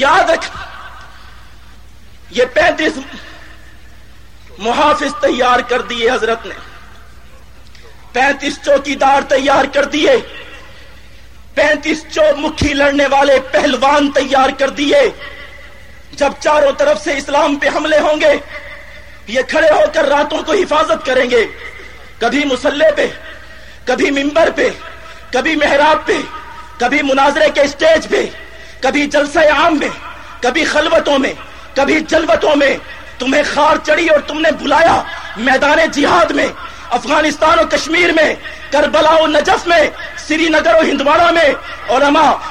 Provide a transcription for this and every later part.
یاد رکھ، یہ پینتیس محافظ تیار کر دیے حضرت نے۔ پینتیس چوکی دار تیار کر دیے۔ پینتیس چو مکھی لڑنے والے پہلوان تیار کر دیے۔ جب چاروں طرف سے اسلام پہ حملے ہوں گے، یہ کھڑے ہو کر راتوں کو حفاظت کریں گے۔ کبھی مسلح پہ، کبھی ممبر پہ، کبھی محراب پہ، کبھی مناظرے کے اسٹیج پہ۔ کبھی جلسہ عام میں، کبھی خلوتوں میں، کبھی جلوتوں میں تمہیں خار چڑی اور تم نے بلایا میدان جہاد میں۔ افغانستان و کشمیر میں، کربلا و نجف میں، سری نگر و ہندواڑہ میں۔ اور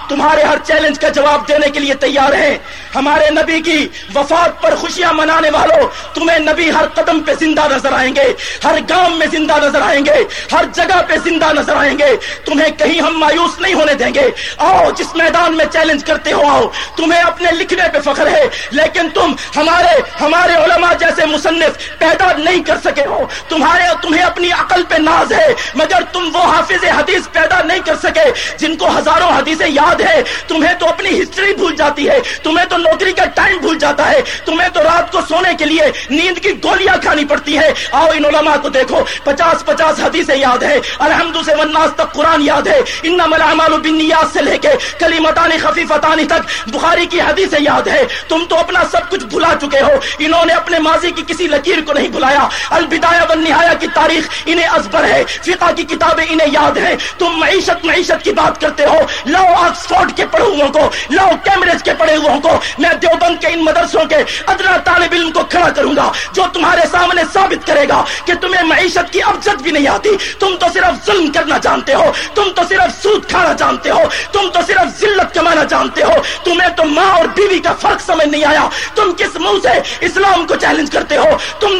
تمہارے ہر چیلنج کا جواب دینے کے لیے تیار ہیں۔ ہمارے نبی کی وفات پر خوشیاں منانے والوں تمہیں نبی ہر قدم پہ زندہ نظر آئیں گے، ہر گاؤں میں زندہ نظر آئیں گے، ہر جگہ پہ زندہ نظر آئیں گے۔ تمہیں کہیں ہم مایوس نہیں ہونے دیں گے۔ آؤ، جس میدان میں چیلنج کرتے ہو آؤ۔ تمہیں اپنے لکھنے پہ فخر ہے، لیکن تم ہمارے ہمارے علماء جیسے مصنف پیدا نہیں کر سکے ہو۔ تمہارے، تمہیں اپنی عقل پہ ناز ہے، مگر تم وہ حافظ حدیث پیدا نہیں کر سکے جن کو ہزاروں حدیثیں یاد ہے تمہیں تو اپنی ہسٹری بھول جاتی ہے، تمہیں تو نوکری کا ٹائم بھول جاتا ہے۔ تمہیں تو رات کو سونے کے لیے نیند کی گولیاں کھانی پڑتی ہے آؤ ان علماء کو دیکھو، پچاس پچاس حدیثیں یاد ہے الحمد سے وناس تک قرآن یاد ہے۔ ان ملامال بنیاد سے لے کے کلی متانی تک بخاری کی حدیثیں یاد ہے تم تو اپنا سب کچھ بھلا چکے ہو۔ انہوں نے اپنے ماضی کی کسی لکیر کو نہیں بلایا البدایا و نہایا کی تاریخ تاریخ انہیں ازبر ہے، فقہ کی کتابیں انہیں یاد ہیں۔ تم معیشت معیشت کی بات کرتے ہو۔ لو آکسفورڈ کے پڑھے ہوئے کو لو کیمبرج کے پڑھے ہوئے کو۔ میں دیوبند کے ان مدرسوں کے ادنا طالب علم کو کھڑا کروں گا، جو تمہارے سامنے ثابت کرے گا کہ تمہیں معیشت کی ابجد بھی نہیں آتی۔ تم تو صرف ظلم کرنا جانتے ہو، تم تو صرف سود کھانا جانتے ہو، تم تو صرف ذلت کمانا جانتے ہو۔ تمہیں تو ماں اور بیوی کا فرق سمجھ نہیں آیا۔ تم کس منہ سے اسلام کو چیلنج کرتے ہو؟ تم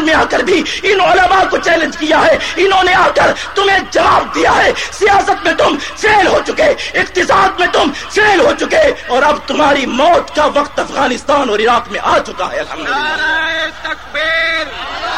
میدان میں آ کر بھی ان علماء کو چیلنج کیا ہے۔ انہوں نے آ کر تمہیں جواب دیا ہے۔ سیاست میں تم فیل ہو چکے، اقتصاد میں تم فیل ہو چکے۔ اور اب تمہاری موت کا وقت افغانستان اور عراق میں آ چکا ہے۔ الحمدللہ۔ نعرہ تکبیر۔